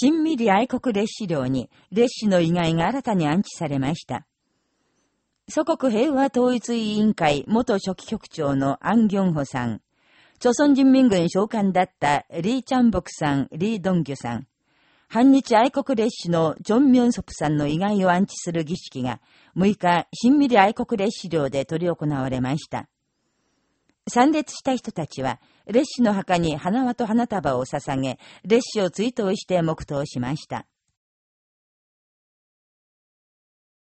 新ミリ愛国列史料に列史の意外が新たに安置されました。祖国平和統一委員会元初期局長のアン・ギョンホさん、朝鮮人民軍召喚だったリー・チャンボクさん、リー・ドンギュさん、反日愛国列史のジョン・ミョンソプさんの意外を安置する儀式が6日、新ミリ愛国列史料で執り行われました。参列した人たちは、列氏の墓に花輪と花束を捧げ、列氏を追悼して黙祷しました。